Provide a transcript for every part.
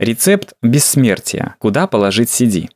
Рецепт бессмертия. Куда положить CD?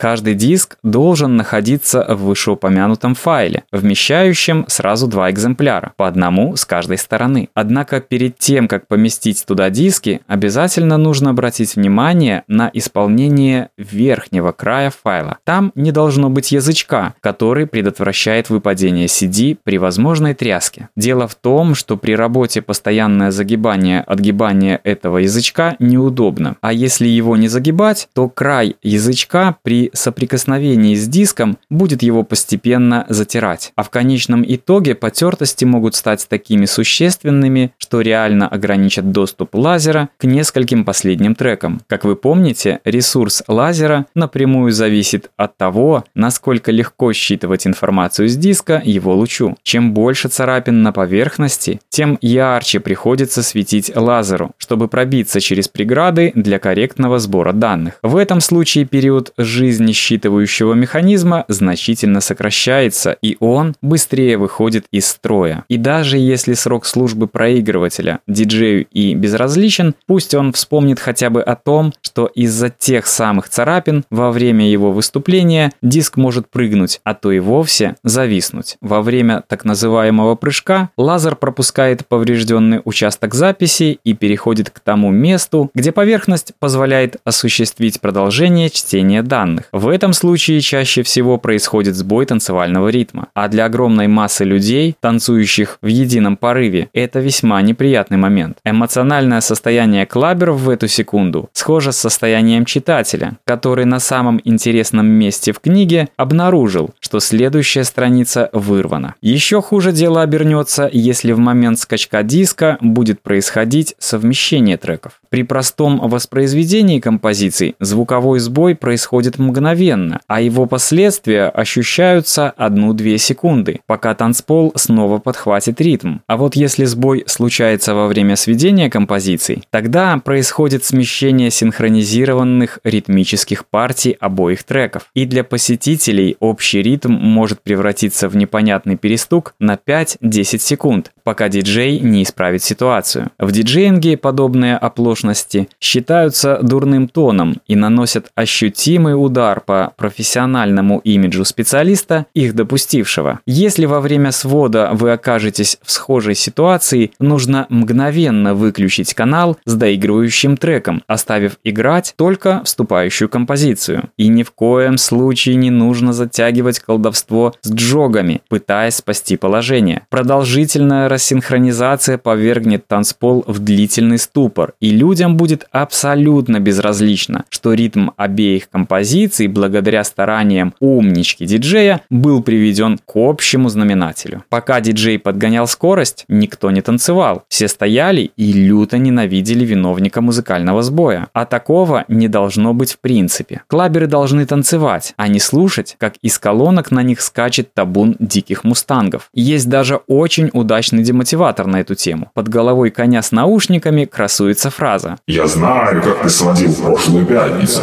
Каждый диск должен находиться в вышеупомянутом файле, вмещающем сразу два экземпляра, по одному с каждой стороны. Однако перед тем, как поместить туда диски, обязательно нужно обратить внимание на исполнение верхнего края файла. Там не должно быть язычка, который предотвращает выпадение CD при возможной тряске. Дело в том, что при работе постоянное загибание, отгибание этого язычка неудобно. А если его не загибать, то край язычка при соприкосновении с диском будет его постепенно затирать. А в конечном итоге потертости могут стать такими существенными, что реально ограничат доступ лазера к нескольким последним трекам. Как вы помните, ресурс лазера напрямую зависит от того, насколько легко считывать информацию с диска его лучу. Чем больше царапин на поверхности, тем ярче приходится светить лазеру, чтобы пробиться через преграды для корректного сбора данных. В этом случае период жизни жизни считывающего механизма значительно сокращается, и он быстрее выходит из строя. И даже если срок службы проигрывателя диджею и безразличен, пусть он вспомнит хотя бы о том, что из-за тех самых царапин во время его выступления диск может прыгнуть, а то и вовсе зависнуть. Во время так называемого прыжка лазер пропускает поврежденный участок записи и переходит к тому месту, где поверхность позволяет осуществить продолжение чтения данных. В этом случае чаще всего происходит сбой танцевального ритма. А для огромной массы людей, танцующих в едином порыве, это весьма неприятный момент. Эмоциональное состояние клаберов в эту секунду схоже с состоянием читателя, который на самом интересном месте в книге обнаружил, что следующая страница вырвана. Еще хуже дело обернется, если в момент скачка диска будет происходить совмещение треков. При простом воспроизведении композиций звуковой сбой происходит мгновенно а его последствия ощущаются 1-2 секунды, пока танцпол снова подхватит ритм. А вот если сбой случается во время сведения композиций, тогда происходит смещение синхронизированных ритмических партий обоих треков. И для посетителей общий ритм может превратиться в непонятный перестук на 5-10 секунд, пока диджей не исправит ситуацию. В диджеинге подобные оплошности считаются дурным тоном и наносят ощутимый удар по профессиональному имиджу специалиста, их допустившего. Если во время свода вы окажетесь в схожей ситуации, нужно мгновенно выключить канал с доигрывающим треком, оставив играть только вступающую композицию. И ни в коем случае не нужно затягивать колдовство с джогами, пытаясь спасти положение. Продолжительная рассинхронизация повергнет танцпол в длительный ступор, и людям будет абсолютно безразлично, что ритм обеих композиций благодаря стараниям умнички диджея был приведен к общему знаменателю. Пока диджей подгонял скорость, никто не танцевал. Все стояли и люто ненавидели виновника музыкального сбоя. А такого не должно быть в принципе. Клаберы должны танцевать, а не слушать, как из колонок на них скачет табун диких мустангов. Есть даже очень удачный демотиватор на эту тему. Под головой коня с наушниками красуется фраза «Я знаю, как ты сводил прошлую пятницу».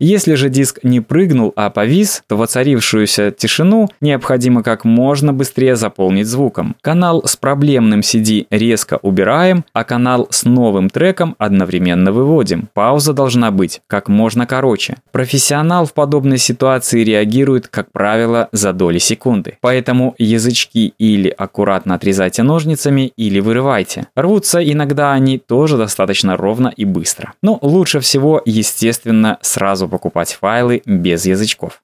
Если же диск не прыгнул, а повис, то воцарившуюся тишину необходимо как можно быстрее заполнить звуком. Канал с проблемным CD резко убираем, а канал с новым треком одновременно выводим. Пауза должна быть как можно короче. Профессионал в подобной ситуации реагирует, как правило, за доли секунды. Поэтому язычки или аккуратно отрезайте ножницами, или вырывайте. Рвутся иногда они тоже достаточно ровно и быстро. Но лучше всего, естественно, сразу покупать файлы без язычков.